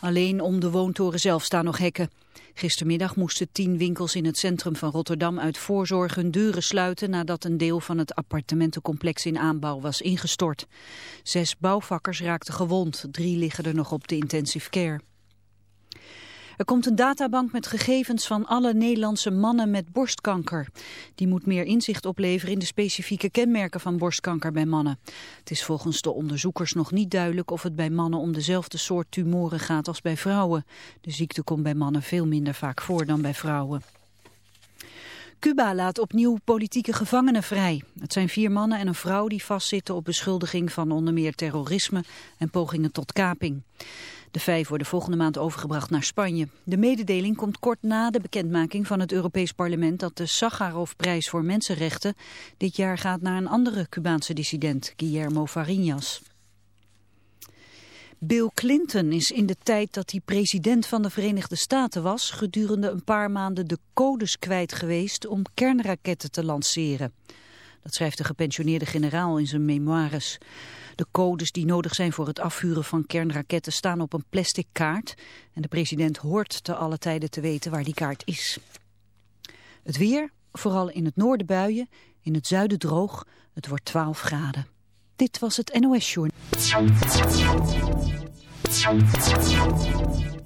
Alleen om de woontoren zelf staan nog hekken. Gistermiddag moesten tien winkels in het centrum van Rotterdam uit voorzorg hun deuren sluiten nadat een deel van het appartementencomplex in aanbouw was ingestort. Zes bouwvakkers raakten gewond, drie liggen er nog op de intensive care. Er komt een databank met gegevens van alle Nederlandse mannen met borstkanker. Die moet meer inzicht opleveren in de specifieke kenmerken van borstkanker bij mannen. Het is volgens de onderzoekers nog niet duidelijk of het bij mannen om dezelfde soort tumoren gaat als bij vrouwen. De ziekte komt bij mannen veel minder vaak voor dan bij vrouwen. Cuba laat opnieuw politieke gevangenen vrij. Het zijn vier mannen en een vrouw die vastzitten op beschuldiging van onder meer terrorisme en pogingen tot kaping. De vijf worden volgende maand overgebracht naar Spanje. De mededeling komt kort na de bekendmaking van het Europees Parlement dat de Sakharovprijs voor Mensenrechten dit jaar gaat naar een andere Cubaanse dissident, Guillermo Fariñas. Bill Clinton is in de tijd dat hij president van de Verenigde Staten was... gedurende een paar maanden de codes kwijt geweest om kernraketten te lanceren. Dat schrijft de gepensioneerde generaal in zijn memoires. De codes die nodig zijn voor het afvuren van kernraketten staan op een plastic kaart. En de president hoort te alle tijden te weten waar die kaart is. Het weer, vooral in het noorden buien, in het zuiden droog. Het wordt 12 graden. Dit was het NOS Journal.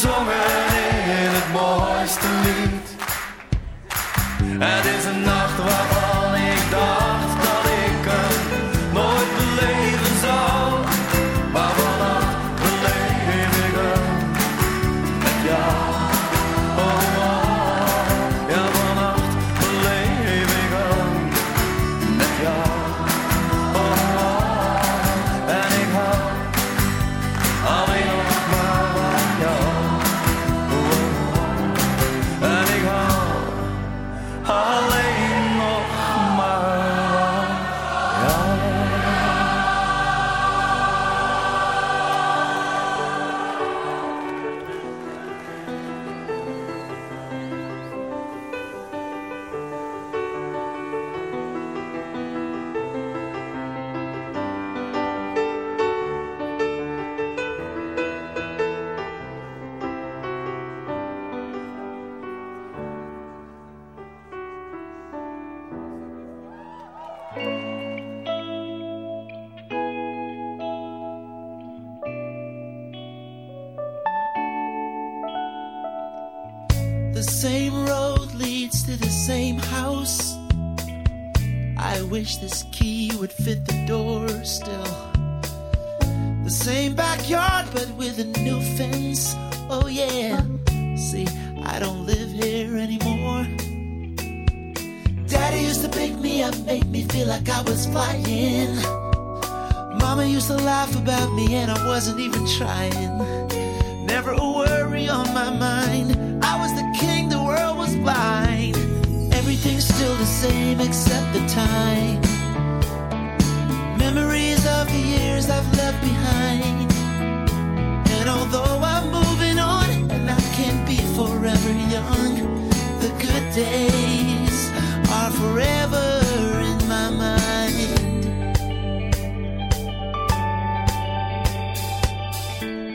Bezongen in het mooiste lied.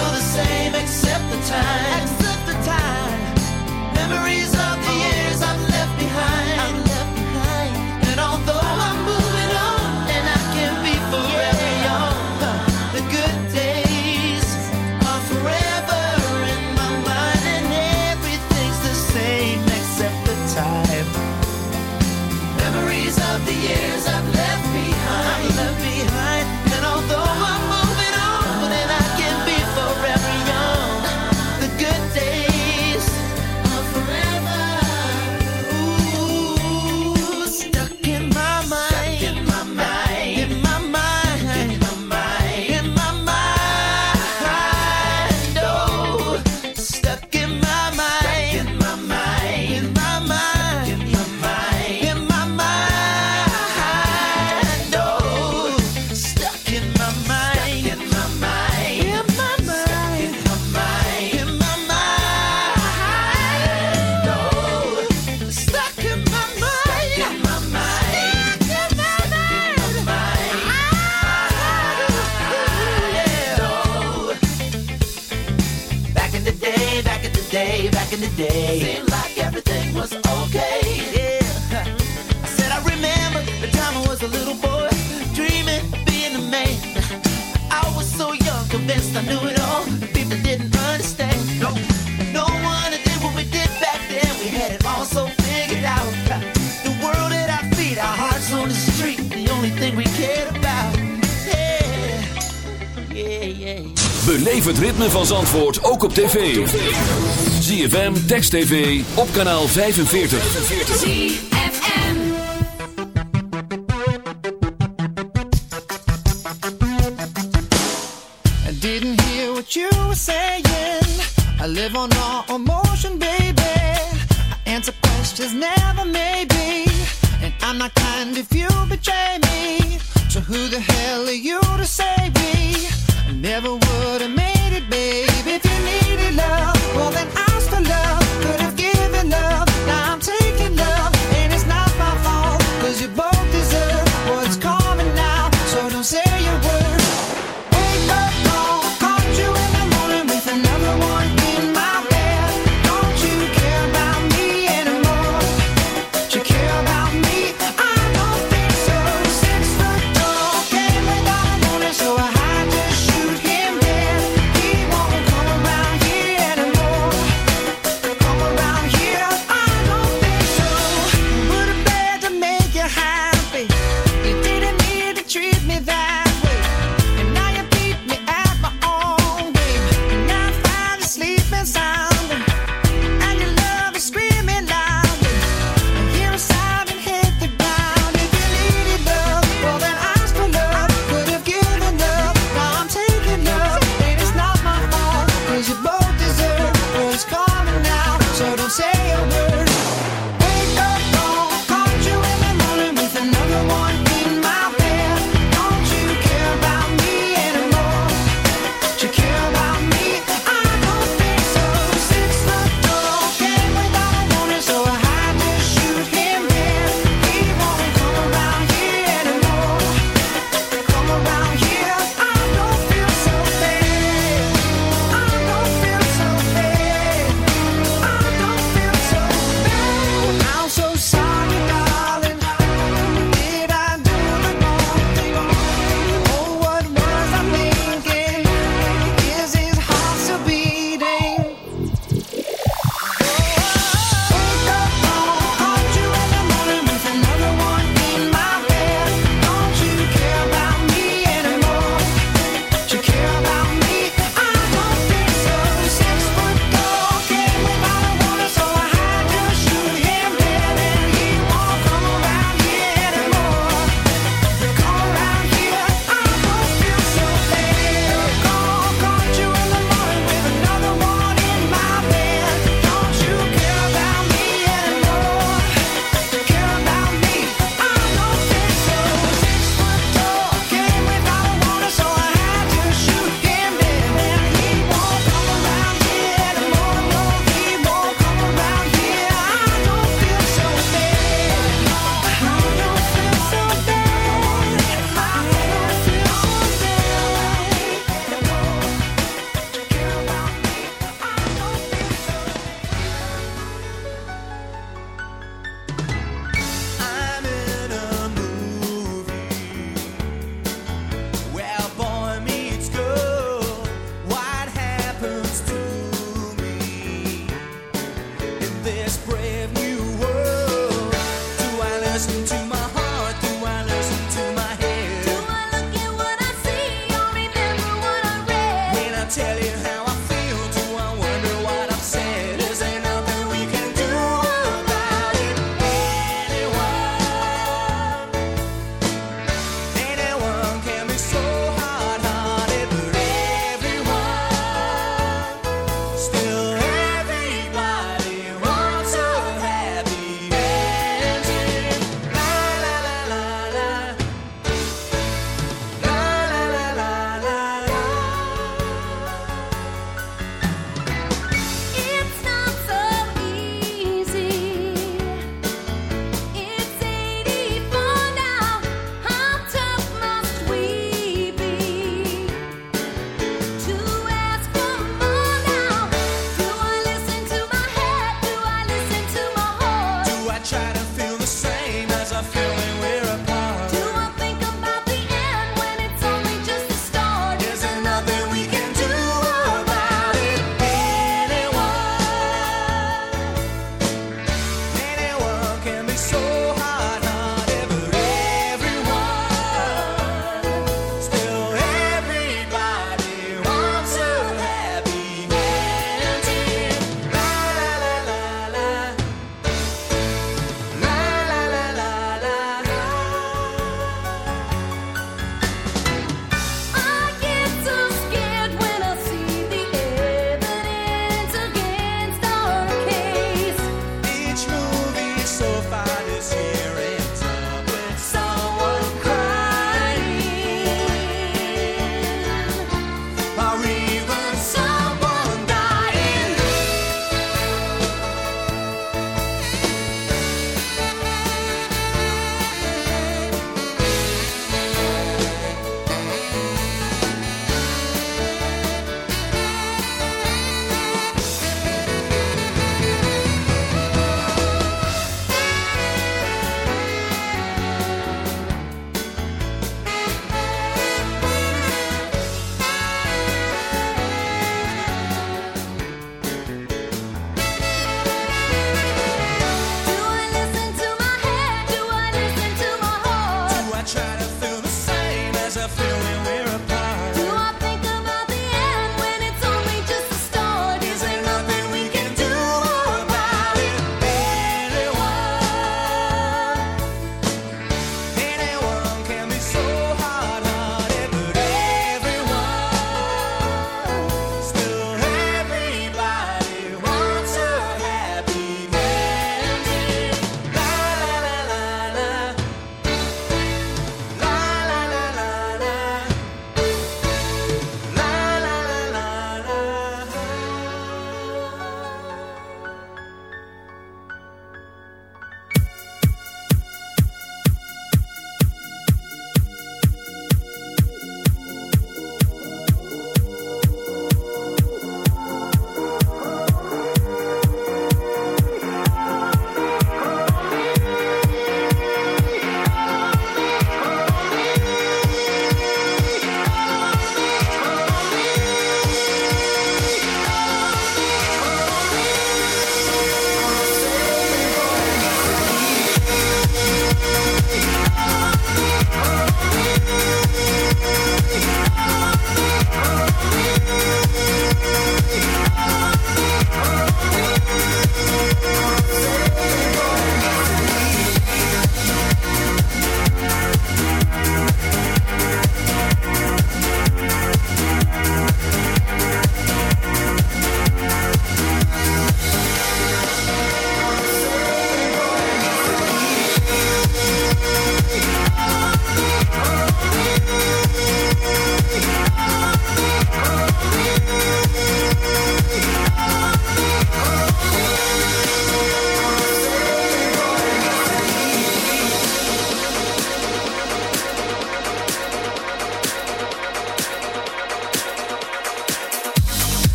Still the same except the time. Except the time. Memories ook op tv. ZFM, Text TV, op kanaal 45. ZFM. I didn't hear what you were saying. I live on all emotion, baby. I answer questions, never maybe. And I'm not kind if you betray me. So who the hell are you to save me? I never would have made baby. If you needed love, well then ask for love.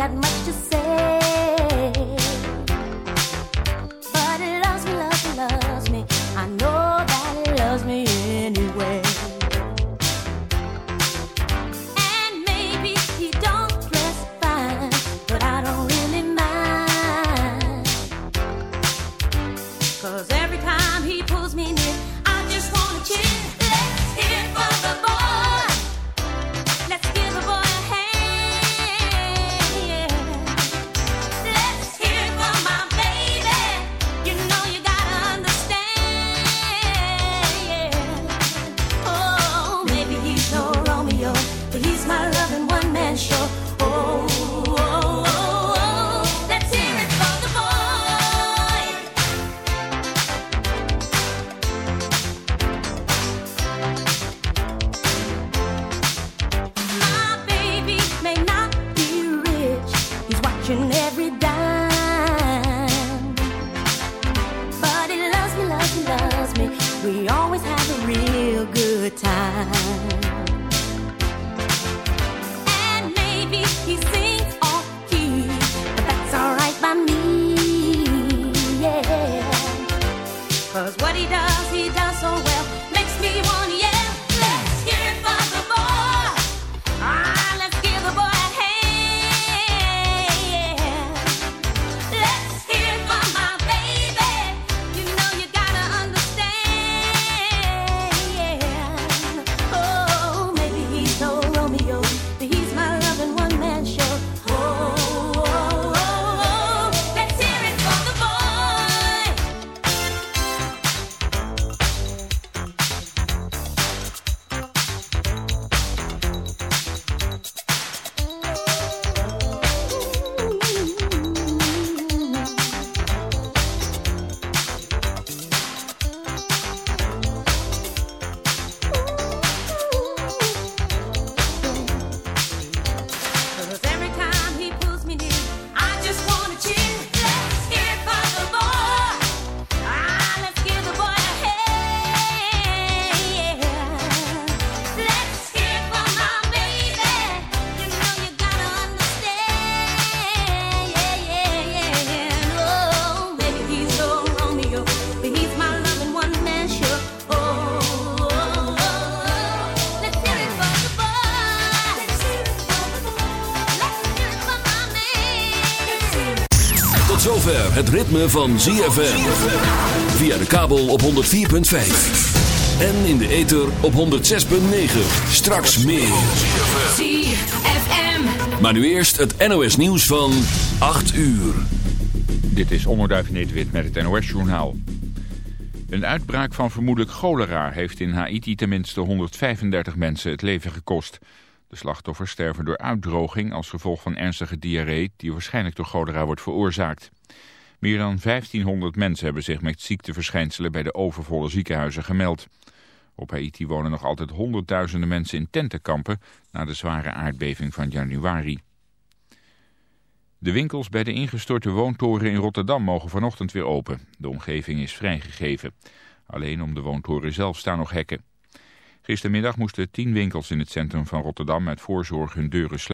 that much het ritme van ZFM. Via de kabel op 104.5. En in de ether op 106.9. Straks meer. ZFM. Maar nu eerst het NOS nieuws van 8 uur. Dit is Onderduif Nederwit met het NOS-journaal. Een uitbraak van vermoedelijk cholera heeft in Haiti tenminste 135 mensen het leven gekost. De slachtoffers sterven door uitdroging als gevolg van ernstige diarree die waarschijnlijk door cholera wordt veroorzaakt. Meer dan 1500 mensen hebben zich met ziekteverschijnselen bij de overvolle ziekenhuizen gemeld. Op Haiti wonen nog altijd honderdduizenden mensen in tentenkampen na de zware aardbeving van januari. De winkels bij de ingestorte woontoren in Rotterdam mogen vanochtend weer open. De omgeving is vrijgegeven. Alleen om de woontoren zelf staan nog hekken. Gistermiddag moesten tien winkels in het centrum van Rotterdam uit voorzorg hun deuren sluiten.